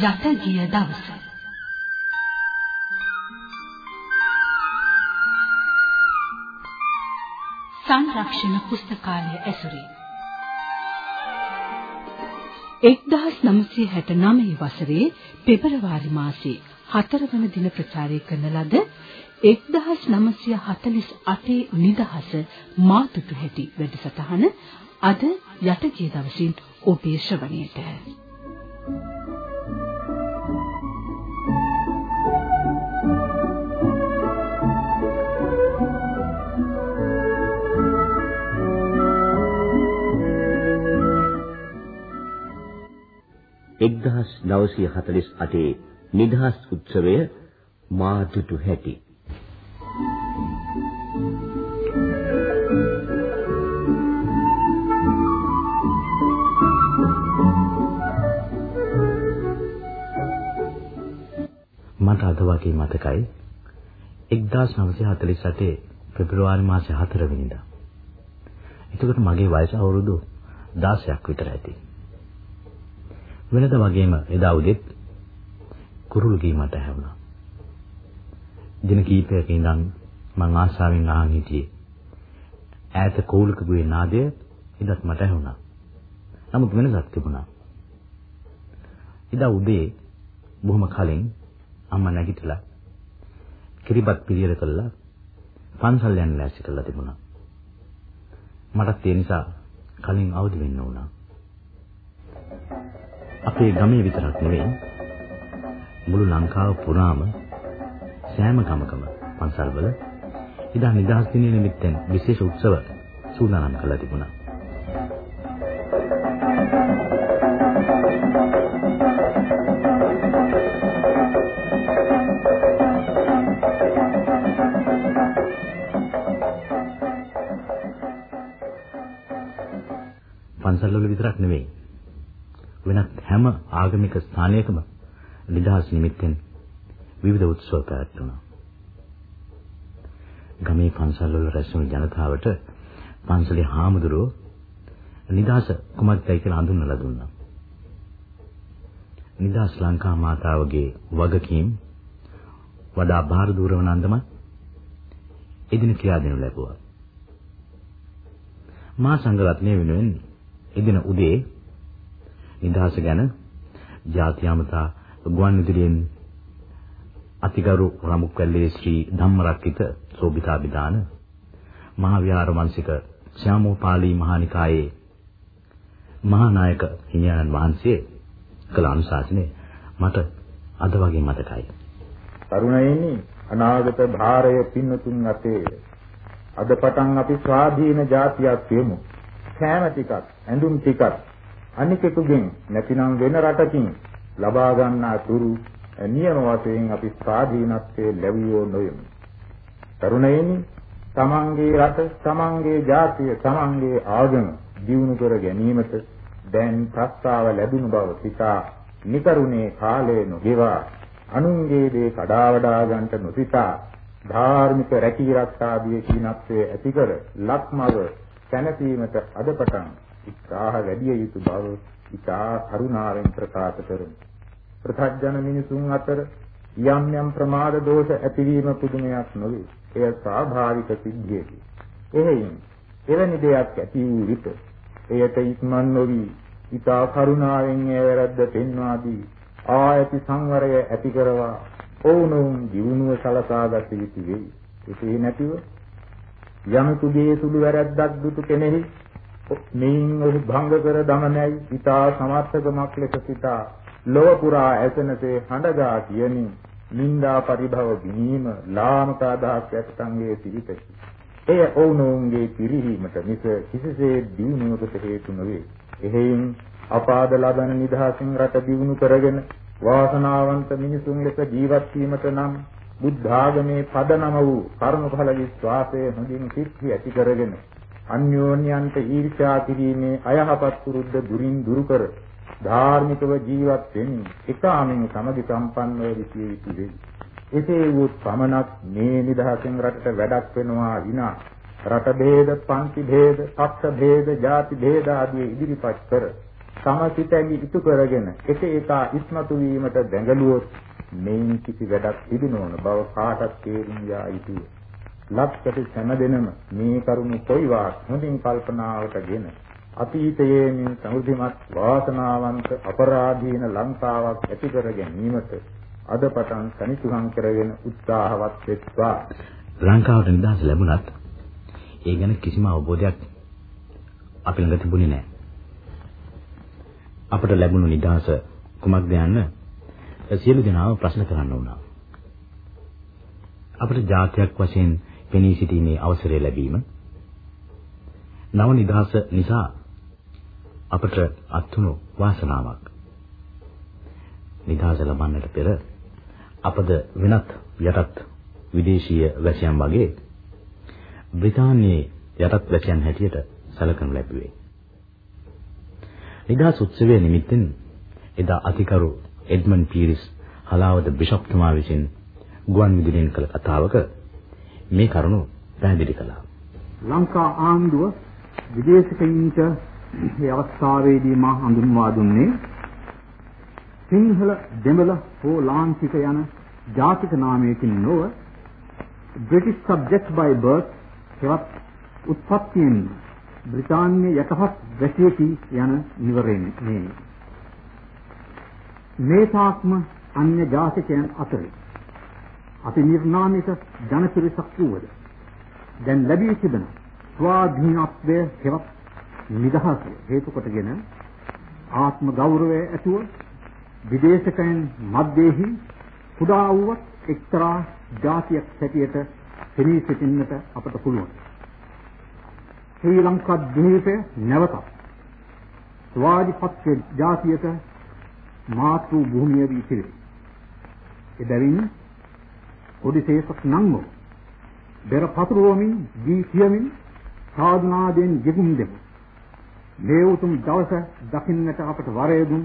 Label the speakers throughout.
Speaker 1: යට ගිය දවස සංරක්ෂණ පුස්තකාලය ඇසුරින් 1969 වසරේ පෙබරවාරි මාසයේ 4 වන දින ප්‍රචාරය කරන ලද 1948 නිදහස මාතුතු හැටි වැඩසටහන අද යටගිය දවසින් ඔබේ ශ්‍රවණයට
Speaker 2: Thank you. 1948 නිදහස් උත්සවය මාදුටු හැටි
Speaker 3: මට අද වගේ මතකයි 1948 පෙබරවාරි මාසේ 4 වෙනිදා. එතකොට මගේ වයස අවුරුදු 16ක් විතර ඇති. වෙනද වගේම එදා උදෙත් කුරුළු ගී මට ඇහුණා. දින කීපයක ඉඳන් මං ආසාවෙන් අහන් හිටියේ. ඈත කෝලකගේ නාදය එදත් මට ඇහුණා. නමුත් වෙනසක් තිබුණා. එදා උදේ බොහොම කලින් අම්මා නැගිටලා කිරිබත් පිළියෙල කළා පන්සල් යන්න ලෑස්ති කරලා තිබුණා. මටත් ඒ නිසා කලින් අවදි වෙන්න වුණා. අපේ ගමේ විතරක් නෙවෙයි මුළු ලංකාව පුරාම සෑම ගමකම පන්සල්වල ඉදා නිදහස් දිනය නිමිත්තෙන් විශේෂ උත්සව සූදානම් කළා තිබුණා. පන්සල්වල විතරක් නෙවෙයි වෙනත් හැම ආගමික ස්ථානයකම නිදහස් නිමිත්තෙන් විවිධ උත්සව පැවැත්වුණා. ගමේ පන්සල්වල රැස්වුණු ජනතාවට පන්සලේ හාමුදුරුවෝ නිදහස කුමක්දයි කියලා හඳුන්වලා දුන්නා. නිදහස් ලංකා මාතාවගේ වගකීම් වඩා බාහිර දූර වන අන්දමත් එදින කියා දෙනු ලැබුවා. මා සංඝරත්නය වෙනුවෙන් එදින උදේ නිදහස ගැන ජාත්‍යමතා ගුවන් විදුලියෙන් අතිගරු රමුක්කල්ලේ ශ්‍රී ධම්මරක්කිත සෝභිතාභිදාන මහා විහාර වංශික ශ්‍යාමෝපාලි මහානිකායේ මහානායක හිමියන් වහන්සේ කළ අනුශාසනය මට අද වගේ මතකයි.
Speaker 4: තරුණයනි අනාගත භාරය පින්නතුන් අතේ අද පටන් අපි ස්වාධීන ජාතියක් වෙමු. කෑම ටිකක්, ඇඳුම් ටිකක් අනිකෙකුගෙන් නැතිනම් වෙන රටකින් ලබා ගන්නා තුරු නියම වශයෙන් අපි ස්වාධීනත්වයේ ලැබුවෝ නොයමු. තරුණයනි තමන්ගේ රට, තමන්ගේ ජාතිය, තමන්ගේ ආගම දියුණු කර ගැනීමට දැන් ප්‍රස්තාව ලැබුණු බව සිතා නිකරුණේ කාලය නොගෙවා අනුන්ගේ දේ කඩා වඩා ගන්නට නොසිතා ධාර්මික රැකී රක්ෂාදී සීනත්වයේ ඇති කර ලක්මව සැනසීමට අද පටන් ඉස්සාහ වැඩි යුතු බව ඉතා කරුණාවෙන් ප්‍රකාශ කරමි. ප්‍රත්‍යඥ මිනිසුන් අතර යම් යම් ප්‍රමාද දෝෂ ඇතිවීම පුදුමයක් නොවේ. එය ස්වාභාවික සිද්ධියකි. එහෙයින් එවැනි දෙයක් ඇති වූ විට එයට ඉක්මන් නොවි ඉතා කරුණාවෙන් ඒ වැරද්ද පෙන්වා දී ආයති සංවරය ඇති කරවා ඔවුනුන් ජීවුණුව සලසා ගත යුතු වෙයි. එසේ නැතිව යමකුගේ සුළු වැරද්දක් දුටු කෙනෙහි මෙයින් ඔහු භංග කර දමනයි ඊතා සමර්ථකමක් ලෙස සිතා ලොව පුරා ඇසෙනසේ හඬගා කියමින් නිന്ദා පරිභව ගිනීම ලාමක අදහස් ඇත්තන්ගේ සිරිතකි. එය ඔවුනෝන්ගේ පිරිහීමට මිස කිසිසේ දියුණුවකට හේතු නොවේ. එහෙයින් අපාද ලබන නිදහසින් රට දියුණු කරගෙන වාසනාවන්ත මිනිසුන් ලෙස ජීවත් වීමට නම් බුද්ධ ආගමේ පදනම වූ කර්මඵල විශ්වාසය හොඳින් සිත්හි ඇති කරගෙන අන්‍යෝන්‍යන්ට ඊර්ෂ්‍යා කිරීමේ අයහපත් පුරුද්ද දුරින් දුරු කර ධාර්මිකව ජීවත් වෙමින් එකාමින් සමගි සම්පන්නව විසිය යුතු වෙයි. එසේ වූ පමණක් මේ නිදහසෙන් රටට වැඩක් වෙනවා විනා රට භේද, පන්ති භේද, පක්ෂ භේද, ಜಾති භේද ආදී ඉදිරිපත් කර තම සිතැඟි ඉටු කරගෙන එක එක ඉස්මතු වීමට දැඟලුවොත් මේන් කිසි වැඩක් සිදු නොවන බව කාටත් තේරුම් යා යුතුය. ලක්ෂට සෑමදෙනම මේ කරුණු කොයිවාක් හොඳින් කල්පනාවටගෙන අතීතයේ මේ සමුදිමත් වාසනාවන්ත අපරාධීන ලංකාවක් ඇති කර ගැනීමට අද පටන් සනිතුහන් කරගෙන උත්සාහවත් වෙත්වා.
Speaker 3: ලංකාවට නිදහස ලැබුණත් ඒ ගැන කිසිම අවබෝධයක් අපි ළඟ තිබුණේ නැහැ. අපට ලැබුණු නිදහස කුමක්ද යන්න සියලු දෙනාම ප්‍රශ්න කරන්න වුණා. අපට ජාතියක් වශයෙන් පෙනී සිටීමේ අවසරය ලැබීම නව නිදහස නිසා අපට අත්තුණු වාසනාවක්. නිදහස ලබන්නට පෙර අපද වෙනත් යටත් විදේශීය වැසියන් වගේ බ්‍රිතාන්‍යයේ යටත් වැසියන් හැටියට සැලකනු ලැබුවේ. නිදහස් උත්සවයේ නිමිත්තෙන් එදා අතිකරු එඩ්මන්ඩ් පීරිස් හලාවත බිෂප්තුමා විසින් ගුවන් විදුලියෙන් කළ කතාවක මේ කරුණු පැහැදිලි කළා.
Speaker 5: ලංකා ආණ්ඩුව විදේශිකයින්ට මේ අවස්ථාවේදී මා හඳුන්වා දුන්නේ සිංහල දෙමළ හෝ ලාංකික යන ජාතික නාමයකින් නොව British subject by birth හෙවත් උත්පත්තියෙන් බ්‍රිතාන්‍ය යටහත් වැසියෙකි යන නිවරණේ මේ තාක්ම අන්‍ය ජාතිකයන් අතරේ අපි නිර්නාමිත ජනපිරිසක් වූවද දැන් ලැබී තිබෙන ස්වාධීනත්වය හෙවත් නිදහස හේතු කොටගෙන ආත්ම ගෞරවය ඇතුව විදේශකයන් මැදෙහි කුඩා වූවත් එක්තරා ජාතියක් හැටියට පෙනී සිටින්නට අපට පුළුවන්. ශ්‍රී ලංකා ද්වීපය නැවත ස්වාධිපත්‍ය ජාතියට මාතෘ භූමිය වී සිටියි. එබැවින් ඔඩිසේසක් නංගෝ බෙර පතුරවමින් දී කියමින් සාධනාදෙන් ජෙගුම් දෙමු. මේ උතුම් දවස දකින්නට අපට වරය දුන්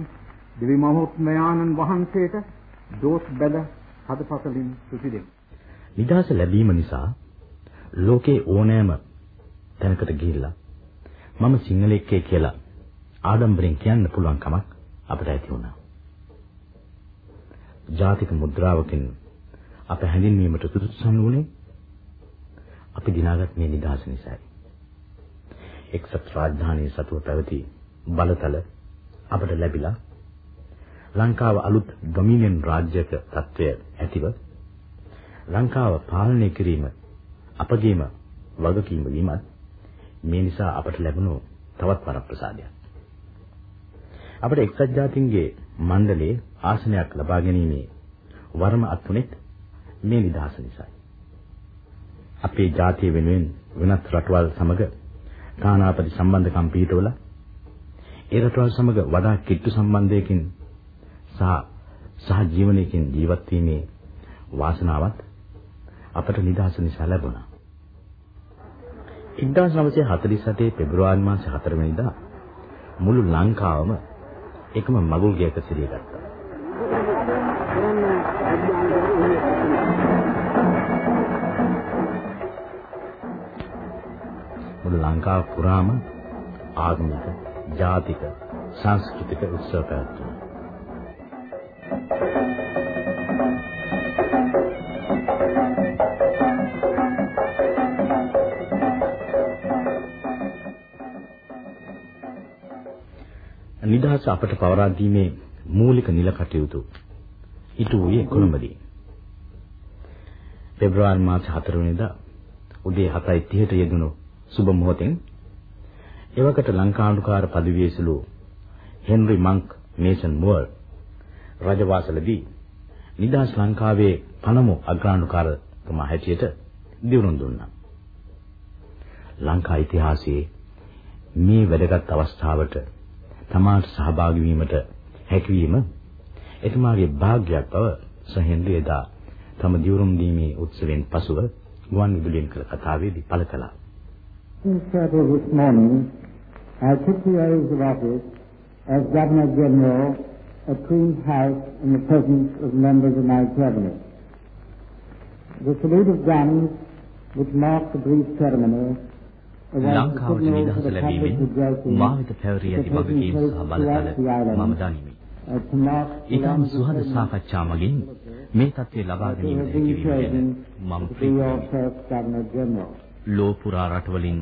Speaker 5: දෙවි මහෝත්මයාණන් වහන්සේට දෝස් බැල හදපතලින් සුසි දෙමු.
Speaker 3: නිදහස ලැබීම නිසා ලෝකේ ඕනෑම තැනකට ගිහිල්ලා මම සිංහලෙක්කේ කියලා ආඩම්බරෙන් කියන්න පුළුවන් කමක් අපට ඇති වුණා. ජාතික මුද්‍රාවකින් අප හැඳින්වීමට සුදුසුසන් වුණේ අපි දිනාගත් මේ නිදහස නිසායි. එක්සත් රාජධානී සතුව පැවති බලතල අපට ලැබිලා ලංකාව අලුත් ඩොමිනියන් රාජ්‍යක තත්වය ඇතිව ලංකාව පාලනය කිරීම අපගේම වගකීම වීමත් මේ නිසා අපට ලැබුණු තවත් වරප්‍රසාදයක්. අපට එක්සත් ජාතීන්ගේ මණ්ඩලයේ ආසනයක් ලබා ගැනීමේ වරම අත්ුනේත් මේ නිදහස නිසායි. අපේ ජාතිය වෙනුවෙන් වෙනත් රටවල් සමග තානාපති සම්බන්ධකම් පිහිටවලා ඒ රටවල් සමග වඩා කිට්ටු සම්බන්ධයකින් සහ සහ ජීවනයකින් ජීවත් වීමේ වාසනාවත් අපට නිදහස නිසා ලැබුණා. 1947 පෙබරවාරි මාසේ 4 වෙනිදා මුළු ලංකාවම එකම මගුල් ගයක සිරිය ගත්තා. මුළු ලංකාව පුරාම ආගමික, ජාතික, සංස්කෘතික උත්සව පැවැත්වුණා. නිදහස අපට පවරා දීමේ මූලික නිල කටයුතු ඉටු වූයේ කොළඹදී. පෙබරවාරි මාස 4 වෙනිදා උදේ 7:30ට යෙදුණු සුබ මොහොතෙන් එවකට ලංකානුකාර පදවියේ සුළු හෙන්රි මන්ක් මේසන් මුවර් රජවාසලදී නිදහස් ලංකාවේ පළමු අග්‍රාණ්ඩුකාරතුමා හැටියට දියුණුම් දුන්නා. ලංකා ඉතිහාසයේ මේ වැදගත් අවස්ථාවට තමාට සහභාගී වීමට හැකියවීම එතුමාගේ වාග්යක් බව සහෙන්ද්‍රි එදා තම දියුරුම් දීමේ උත්සවයෙන් පසුව ගුවන් විදුලියෙන් කළ කතාවේදී පළ කළා.
Speaker 6: in Seattle this morning, I took the oath of office as Governor General at Queen's House in the presence of members of my cabinet. The salute of guns, which marked the brief ceremony,
Speaker 3: ලංකාවට නිදහස ලැබීමෙන් භාවිත පැවරී ඇති වගකීම් සහ බලතල මම දනිමි. ඊටම සුහද සාකච්ඡා මගින් මේ தත්ත්වය ලබා ගැනීමට හැකි වීම ගැන මම ප්‍රීතියි. ලෝපුරා රටවලින්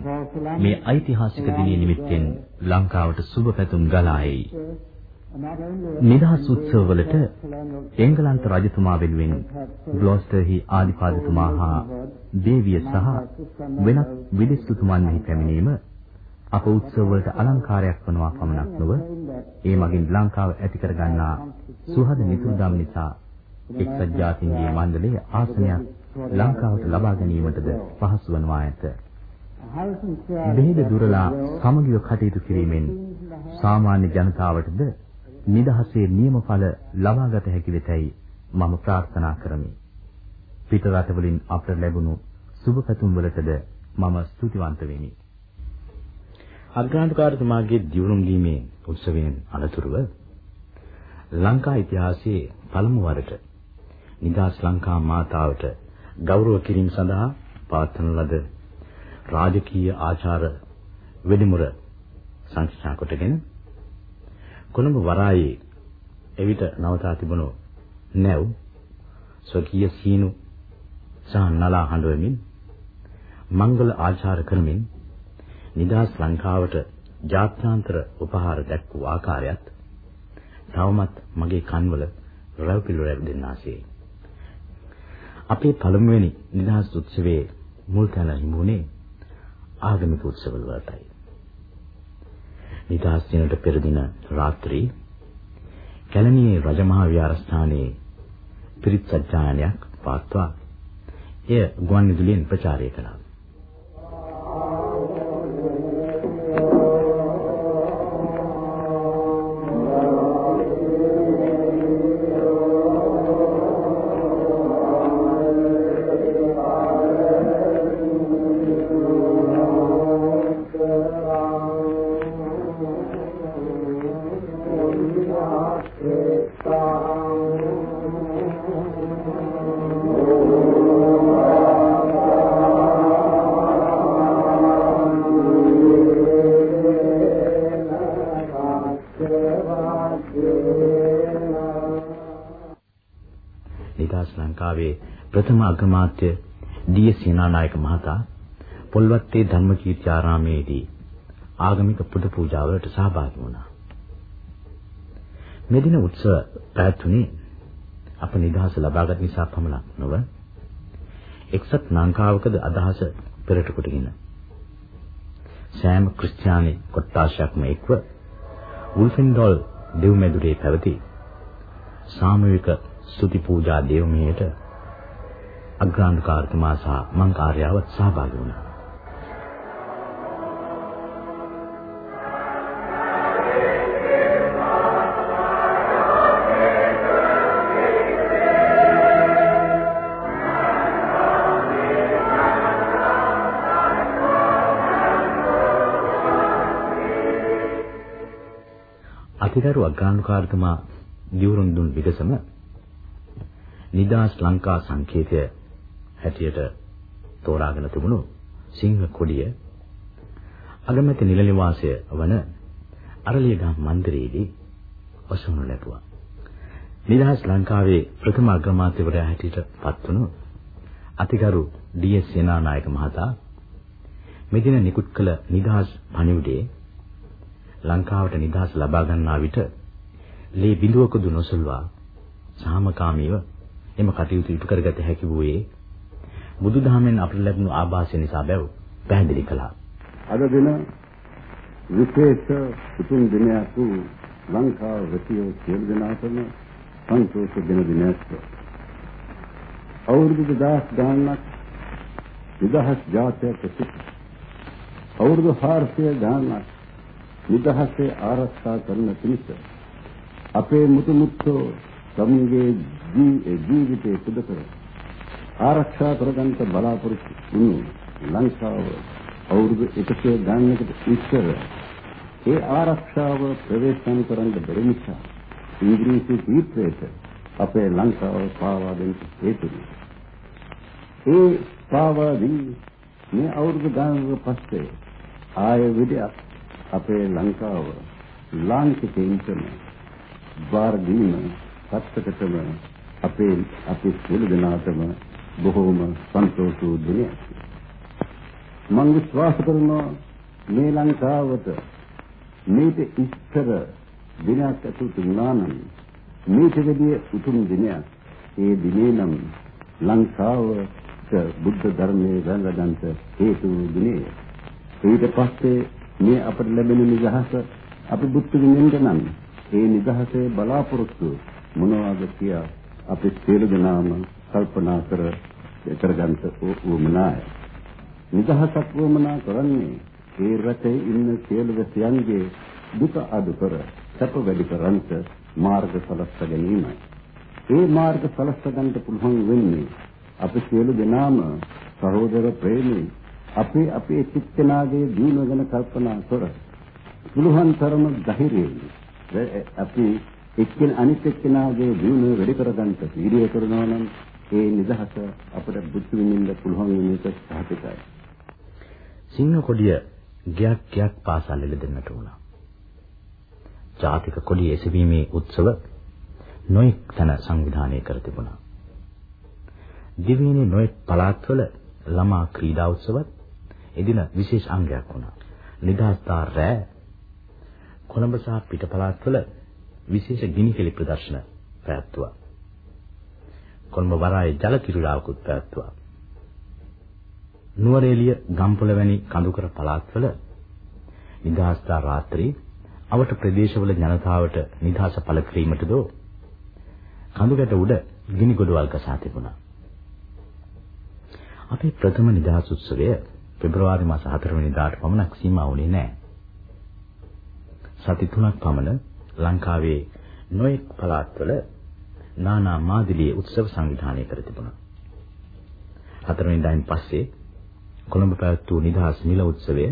Speaker 3: මේ ඓතිහාසික දිනය නිමිත්තෙන් ලංකාවට සුබ පැතුම් ගලා එයි. නිදහස් උත්සවවලට එංගලන්ත රජතුමා වෙනුවෙන් ග්ලොස්ටර්හි ආධිපතිතුමා හා දේවිය සහ වෙනත් විදෙස්තුතුමන්හි පැමිණීම අප උත්සවවලට අලංකාරයක් වනවා පමණක් නොව ඒ මගින් ලංකාව ඇති කර ගන්නා සුහද නිතුරුදම් නිසා එක්සත් ජාතීන්ගේ මණ්ඩලයේ ආසනයක් ලංකාවට ලබා ගැනීමටද පහසු වනවා ඇත. බෙහෙද දුරලා සමගිව කටයුතු කිරීමෙන් සාමාන්‍ය ජනතාවටද නිදහසේ නියමඵල ලබාගත හැකි වෙතයි මම ප්‍රාර්ථනා කරමි. පිට රටවලින් අපට ලැබුණු සුබ පැතුම් වලටද මම ස්තුතිවන්ත වෙමි. අග්‍රාන්තකාරතුමාගේ දියුණුම් දීමේ උත්සවයෙන් අනතුරුව ලංකා ඉතිහාසයේ පළමු වරට නිදාස් ලංකා මාතාවට ගෞරව කිරීම සඳහා පවත්වන ලද රාජකීය ආචාර වෙඩිමුර සංස්ථා කොටගෙන කොළඹ වරායේ එවිට නවතා තිබුණු නැව් ස්වකීය සීනු සහ නලා හඬවමින් මංගල ආචාර කරමින් නිදාස් ලංකාවට ජාත්‍යන්තර උපහාර දැක්වූ ආකාරයත් තවමත් මගේ කන්වල රැව් පිළිවෙල දෙන්නාසේ. අපේ පළමුවෙනි නිදහස් උත්සවයේ මුල් තැන හිමුනේ ආගමික උත්සවවල වලටයි. නිදහස් දිනට පෙර දින රාත්‍රී කැලණියේ රජමහා විහාරස්ථානයේ පිරිත් සජ්ජායනයක් පාත්වා එය ගුවන් විදුලියෙන් ප්‍රචාරය කළා. ප්‍රථම අගමාත්‍ය ඩී.එස්. සේනානායක මහතා පොල්වත්තේ ධම්මකීර්ති ආරාමයේදී ආගමික පුද පූජාවලට සහභාගී වුණා. මෙදින උත්සව පැවැත්ුණේ අප නිදහස ලබාගත් නිසා පමණක් නොව එක්සත් ලංකාවකද අදහස පෙරට කොටගෙන සෑම ක්‍රිස්තියානි කොට්ටාශයක්ම එක්ව උල්ෆෙන්ඩෝල් දෙව්මැදුරේ පැවති සාමූහික ස්තුති පූජා දේවමයට අග්‍රාන්තකාරතුමා සහ මං කාර්යාවත් සහභාගී වුණා. අතිගරු අග්‍රාණුකාරතුමා දියුරුම් දුන් විගසම නිදාස් ලංකා සංකේතය හැටියට තෝරාගෙන තිබුණු සිංහ කොඩිය අගමැති නිල නිවාසය වන අරලියගම් මන්දිරයේදී ඔසවනු ලැබුවා. නිදහස් ලංකාවේ ප්‍රථම අග්‍රාමාත්‍යවරයා හැටියට පත්වුණු අතිගරු ඩී.එස්. සේනානායක මහතා මෙදින නිකුත් කළ නිදහස් පණිවිඩයේ ලංකාවට නිදහස ලබා ගන්නා විට ලේ බිඳුවකදු නොසල්වා සාමකාමීව එම කටයුතු ඉටු කරගත හැකි වූයේ බුදුදහමෙන් අපට ලැබුණු ආభాසය නිසා බැව් පැහැදිලි කළා.
Speaker 7: අද දින විශේෂ උතුම් දිනයක් වූ ලංකාව රැකියෝ සියලු දෙනාටම සන්තෝෂ දින දිනයක්. අවුරුදු දහස් ගානක් නිදහස් ජාතියක් සිට අවුරුදු 400 ගානක් නිදහසේ ආරක්ෂා කරන පිණිස අපේ මුතු මුත්තෝ සමුගේ ජීවිතේ පුද කර ආරක්ෂා කරගන්න බලාපොරොත්තු වුණු ලංකාව අවුරුදු 100 ගණනකට ඉස්සර ඒ ආරක්ෂාව ප්‍රවේශම් කරන්න බැරි නිසා ඉංග්‍රීසි දීප්‍රේත අපේ ලංකාව පාවා දෙන්න හේතුයි. ඒ පාවා දී මේ අවුරුදු ගණනක පස්සේ ආය විදියක් අපේ ලංකාව ලාංකිකයින්ටම බාර දීම සත්‍යකටම අපේ අපි සියලු දෙනාටම බොහෝම සන්තෝෂ වූ දිනයක්. මම විශ්වාස කරනවා මේ ලංකාවට මේක ඉස්තර දිනයක් ඇතුළත වුණා නම් මේක විදිය උතුම් දිනයක්. ඒ දිනේ නම් ලංකාවට බුද්ධ ධර්මයේ රැඳගන්ට හේතු වූ දිනේ. ඊට පස්සේ මේ අපට ලැබෙන නිදහස අපි බුද්ධ විඳින්න නම් ඒ නිදහසේ බලාපොරොත්තු මොනවාද කියා අපි සියලු දෙනාම කල්පනා කර කරගන්න උවමනාය. නිදහසක් වමනා කරන්නේ ඒ රටේ ඉන්න සියලු වැසියන්ගේ දුක අඩු කර සැප වැඩි කරන්ට මාර්ග සලස්ස ගැනීමයි. ඒ මාර්ග සලස්ස ගන්නට පුළුවන් වෙන්නේ අපි සියලු දෙනාම සහෝදර ප්‍රේමී අපි අපේ චිත්තනාගේ දිනුව ගැන කල්පනා කර පුළුවන් තරම ධෛර්යයෙන් අපි එක්කෙන අනිත් එක්කෙනාගේ දිනුව වැඩි කරගන්න වීර්යය කරනවා නම් ඒ නිදහස අපට බුද්ධ විඳින්න පුළුවන් වෙන එක සහතිකයි.
Speaker 3: සිංහ කොඩිය ගයක් ගයක් පාසා ලෙලදෙන්නට උන. ජාතික කොඩිය එසවීමේ උත්සව නොඑක් තැන සංවිධානය කර තිබුණා. දිවයිනේ නොඑක් පළාත්වල ළමා ක්‍රීඩා උත්සවත් එදින විශේෂ අංගයක් වුණා. නිදහස්තාර රෑ කොළඹ සහ පිට පළාත්වල විශේෂ ගිනි කෙලි ප්‍රදර්ශන පැවැත්වුවා. කොළඹ වරායේ ජල කිරුලාවකුත් පැවැත්වුවා. නුවරඑළිය ගම්පොළ වැනි කඳුකර පළාත්වල නිදහස්දා රාත්‍රී අවට ප්‍රදේශවල ජනතාවට නිදහස පළ කිරීමටද කඳුගැට උඩ ගිනි ගොඩවල් ගසා තිබුණා. අපේ ප්‍රථම නිදහස් උත්සවය පෙබරවාරි මාස 4 වෙනිදාට පමණක් සීමා වුණේ නැහැ. සති තුනක් පමණ ලංකාවේ නොඑක් පළාත්වල නානා මාදිලියේ උත්සව සංවිධානය කර තිබුණා. හතරවෙනිදායින් පස්සේ කොළඹ පැවැත් වූ නිදහස් නිල උත්සවය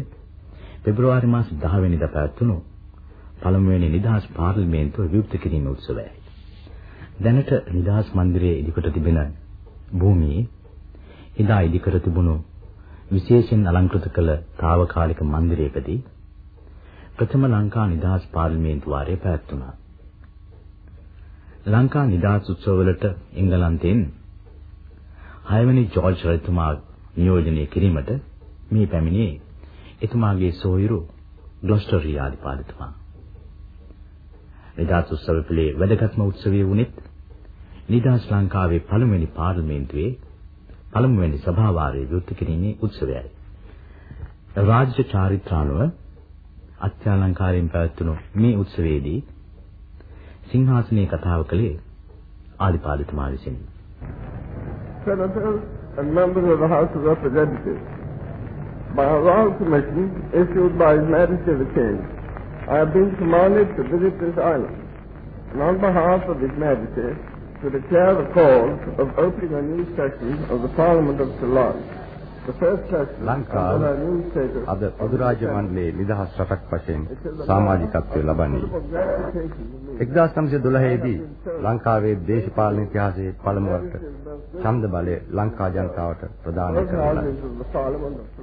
Speaker 3: පෙබරවාරි මාස 10 වෙනිදා පැවැත්වුණු පළමුවෙනි නිදහස් පාර්ලිමේන්තුව විවෘත කිරීම උත්සවයයි. දැනට නිදහස් මන්දිරයේ ඉදිකොට තිබෙන භූමියේ එදා ඉදිකර තිබුණු විශේෂයෙන් අලංකృత කළ తాවකාලික මන්දිරයකදී ප්‍රථම ලංකා නිදහස් පාර්ලිමේන්තු වාරය පැවැත්වුණා. ලංකා නිදහස් උත්සවවලට එංගලන්තයෙන් 6 වෙනි ජෝර්ජ් රජතුමා නියෝජනය කිරීමට මේ පැමිණියේ එතුමාගේ සොයුරු ග්ලොස්ටර් රියාදිපාලතුමා. නිදහස් උත්සව පිළේ වැදගත්ම උත්සවය වුණෙත් නිදහස් ලංකාවේ පළමුවෙනි පාර්ලිමේන්තුවේ පළමුවෙනි සභාවාරයේ විවෘත කිරීමේ උත්සවයයි. රාජ්‍ය චාරිත්‍රානුව අත්‍යලංකාරයෙන් පැවැත්වුණු මේ උත්සවයේදී සිංහාසනයේ කතාව කළේ ආදිපාලිතුමා විසින්.
Speaker 8: Senators and members of the House of Representatives, by a royal commission issued by His Majesty the King, I have been commanded to visit this island, and on behalf of His Majesty, to declare the cause of opening a new session of the Parliament of Ceylon.
Speaker 9: ලංකාව අද අධිරාජ්‍ය මණ්ඩලයේ නිදහස් රටක් වශයෙන් සමාජිකත්වය ලබන්නේ. 1912 දී ලංකාවේ දේශපාලන ඉතිහාසයේ පළමුවට ඡන්ද බලය ලංකා ජනතාවට ප්‍රදානය කරලා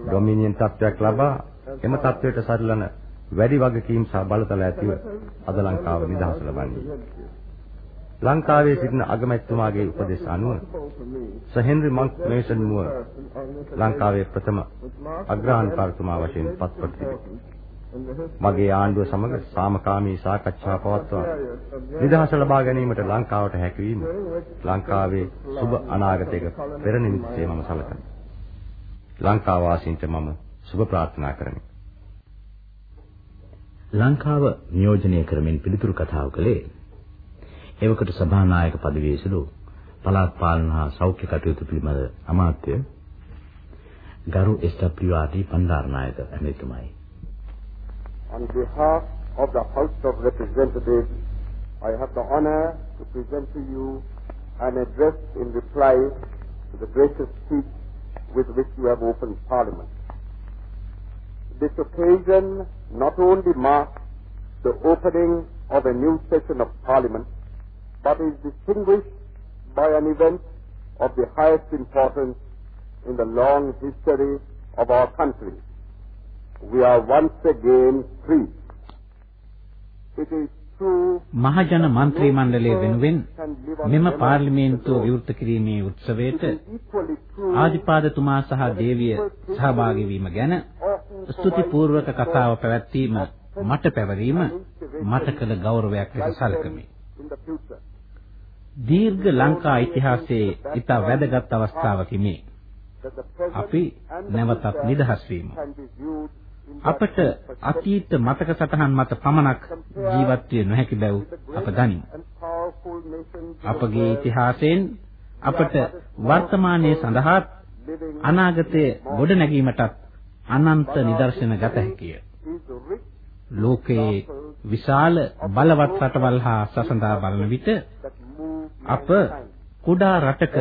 Speaker 9: ඩොමිනියන් තත්ත්වයක් ලබා එම තත්ත්වයට සරිලන වැඩි වගකීම් සහ බලතල ඇතිව අද ලංකාව නිදහස ලබන්නේ ලංකාවේ සිටින අගමැතිතුමාගේ උපදෙස් අනුව සර් හෙන්රි මන්ක් මේසන් මුව ලංකාවේ ප්‍රථම අග්‍රාහනකාරතුමා වශයෙන් පත්කොට තිබේ. මගේ ආණ්ඩුව සමග සාමකාමී සාකච්ඡා පවත්වා නිදහස ලබා ගැනීමට ලංකාවට හැකියවීම ලංකාවේ සුබ අනාගතයක පෙර නිමිතිසේ මම සැලකමි. ලංකා වාසීන්ට මම සුබ ප්‍රාර්ථනා කරමි.
Speaker 3: ලංකාව නියෝජනය කරමින් පිළිතුරු කතාව කළේ එවකට සභානායක පදවියේ සිටු පළාත් පාලන හා සෞඛ්‍ය කටයුතු පිළිබඳ අමාත්‍ය ගරු එස්.ඩබ්ලිව්.ආර්.ටි. පණ්ඩාරනායක ඇමතිතුමයි.
Speaker 8: On behalf of the House of Representatives, I have the honor to present to you an address in reply to the gracious speech with which you have opened Parliament. This occasion not only marks the opening of a new session of Parliament, but is distinguished by an event of the highest importance in the long history of our country. we are once again free. It is
Speaker 10: මහජන මන්ත්‍රී මණ්ඩලය වෙනුවෙන් මෙම පාර්ලිමේන්තුව විවෘත කිරීමේ උත්සවයට ආදිපාදතුමා සහ දේවිය සහභාගී වීම ගැන ස්තුතිපූර්වක කතාව පැවැත්වීම මට පැවරීම මට කළ ගෞරවයක් ලෙස සැලකමි. දීර්ඝ ලංකා ඉතිහාසයේ ඉතා වැදගත් අවස්ථාවකි මේ. අපි නැවතත් නිදහස් වීම. අපට අතීත මතක සටහන් මත පමණක් ජීවත් විය නොහැකි බැව් අප දනිමු. අපගේ ඉතිහාසයෙන් අපට වර්තමානයේ සඳහා අනාගතයේ ගොඩනැගීමටත් අනන්ත නිදර්ශන ගත හැකිය. ලෝකයේ විශාල බලවත් රටවල් හා සසඳා බලන විට අප කුඩා රටක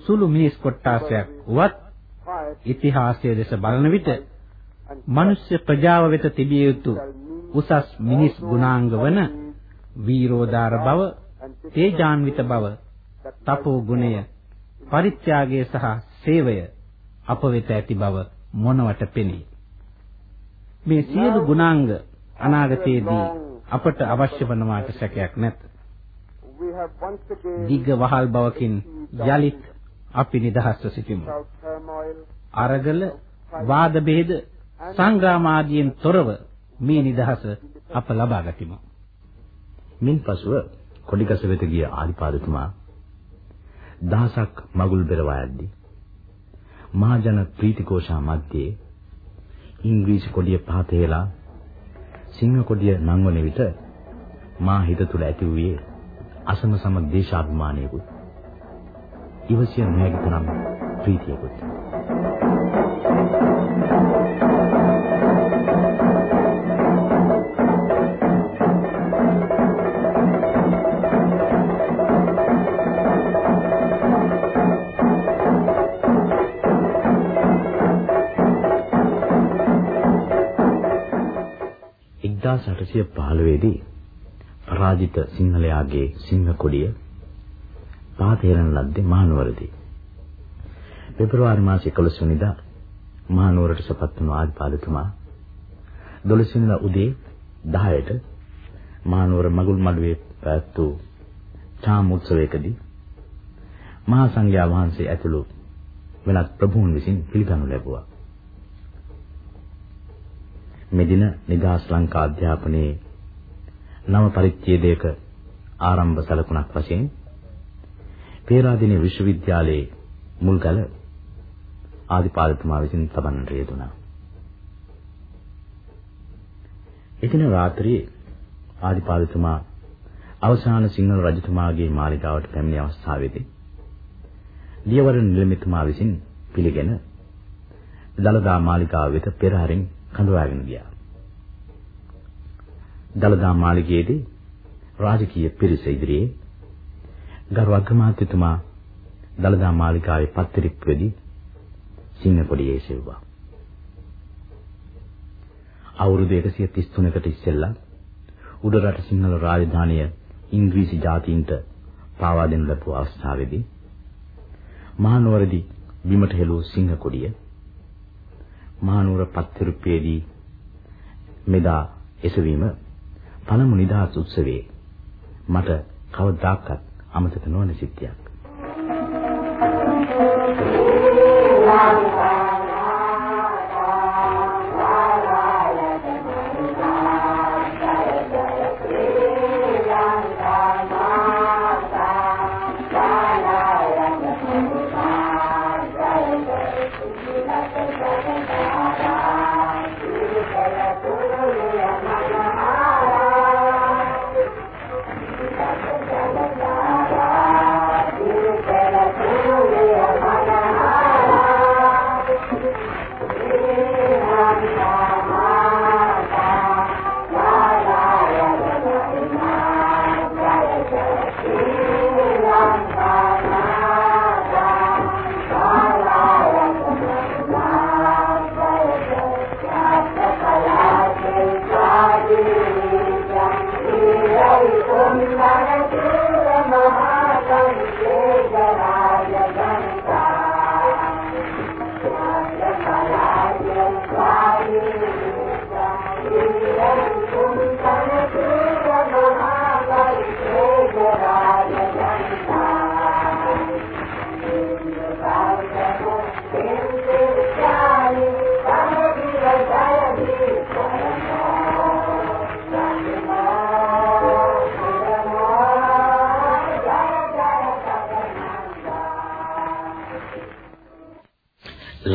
Speaker 10: සුළු මිනිස් කොට්ටාසයක් වුවත් ඉතිහාසයේ දෙස බලන විට මිනිස්ය ප්‍රජාව වෙත තිබිය යුතු උසස් මිනිස් ගුණාංග වන වීරෝදාර බව, තේජාන්විත බව, තපෝ ගුණය, පරිත්‍යාගය සහ සේවය අප වෙත ඇති බව මොනවට පෙනේ. මේ සියලු ගුණාංග අනාගතයේදී අපට අවශ්‍ය වනවාට සැකයක් නැත. දිග වහල් බවකින් යලිත් අපි නිදහස්ව සිටිමු. අරගල වාද බෙහෙද සංග්‍රාම ආදියෙන් තොරව මේ නිදහස අප ලබා ගතිමු.
Speaker 3: මින්පසුව කොඩිගස වෙත ගිය ආදිපාදතුමා දහසක් මගුල් බෙරවා යද්දී මහජන ප්‍රීතිකෝෂා මැද්දේ ඉංග්‍රීසි කොඩිය පහත හේලා සිංහ කොඩිය නංවන විට මා හිත තුළ ඇති වූයේ අසම සම දේශාභිමානයකුත්. ඉවසිය නොහැකි තරම් ප්‍රීතියකුත්. එක්දාස් 815 දී පරාජිත සිංහලයාගේ සිංහ කොඩිය පාතේරන ලද්දේ මහනුවරදී. පෙබරවාරි මාසයේ 11 වෙනිදා මහනුවරට සපත් වුණු ආදිපාදතුමා 12 වෙනිදා උදේ 10ට මහනුවර මගුල් මඩුවේ පැවැත්වූ චාම් උත්සවයකදී මහා සංඝයා වහන්සේ ඇතුළු වෙනත් ප්‍රභූන් විසින් පිළිගනු ලැබුවා. මෙදින නිදහස් ලංකා අධ්‍යාපනයේ නව පරිච්ඡේදයක ආරම්භ සලකුණක් වශයෙන් පේරාදෙණිය විශ්වවිද්‍යාලයේ මුල්ගල ආදිපාදතුමා විසින් තබන්නට යෙදුණා. එදින රාත්‍රියේ ආදිපාදතුමා අවසාන සිංහල රජතුමාගේ මාලිගාවට පැමිණි අවස්ථාවේදී දියවර නිලමේතුමා විසින් පිළිගෙන දලදා මාලිගාව වෙත පෙරහරින් කඳවාගෙන ගියා. දලදා මාලිගයේදී රාජකීය පිරිස ඉදිරියේ ගරු අග්‍රමාත්‍යතුමා දලදා මාලිගාවේ පත්තිරිප්පුවේදී සිංහ කොඩියේ සෙව්වා. අවුරුදු 133කට ඉස්සෙල්ලා උඩරට සිංහල රාජධානිය ඉංග්‍රීසි ජාතීන්ට පාවා දෙනු ලැබුව අවස්ථාවේදී මහනුවරදී බිමට හෙළූ සිංහ කොඩිය මහනුවර පත්තිරුප්පේදී මෙදා එසවීම පළමු නිදහස් උත්සවයේ මට කවදාකවත් අමතක නොවන සිද්ධියක්.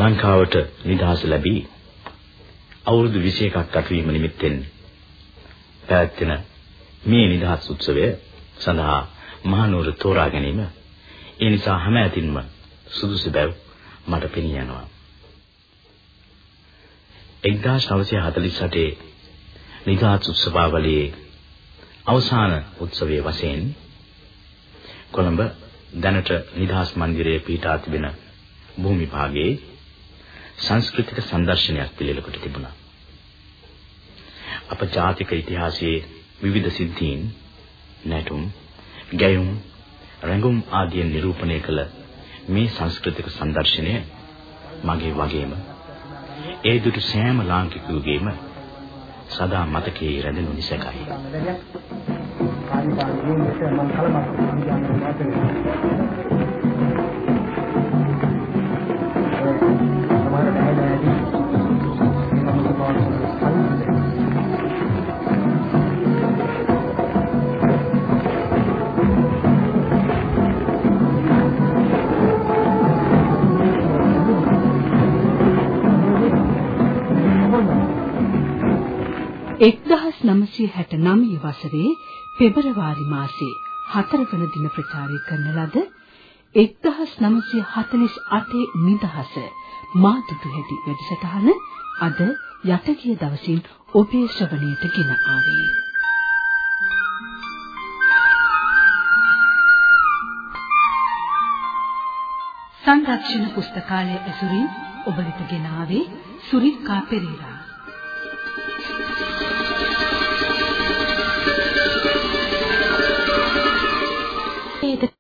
Speaker 3: ලංකාවට නිදහස ලැබී අවුරුදු 21ක් අටවීම නිමිත්තෙන් පැවැත්වෙන මේ නිදහස් උත්සවය සඳහා මහනුවර තෝරා ගැනීම ඒ නිසා හැම ඇතින්ම සුදුසු බැව් මට පෙනී යනවා. 1948 නිදහස් උත්සවාවලියේ අවසාන උත්සවයේ වශයෙන් කොළඹ දැනට නිදහස් මන්දිරයේ පිහිටා තිබෙන භූමි භාගයේ සංස්කෘතික සංදර්ශනයක් පිළිලකට තිබුණා. අප ජාතික ඉතිහාසයේ විවිධ සිද්ධීන්, නැටුම්, ගැයුම්, රැඟුම් ආදී නිරූපණය කළ මේ සංස්කෘතික සංදර්ශනය මගේ වගේම ඒ දුටු සෑම ලාංකිකයෙකුගේම සදා මතකයේ රැඳෙනු නිසායි.
Speaker 1: ආනිපාන ජීවිතය මම කලමක් කියන්නේ නැහැ. 1969 වසරේ පෙබරවාරි මාසයේ 4 වන දින ප්‍රචාරය කරන ලද 1948 නිදහස මා දුටු හැටි වැඩසටහන අද යටගිය දවසින් ඔබේ ශ්‍රවණයට ගෙන ආවේ. සංරක්ෂණ පුස්තකාලය ඇසුරින් ඔබ වෙත ගෙනාවේ සුරිකා පෙරේරා appreciate it.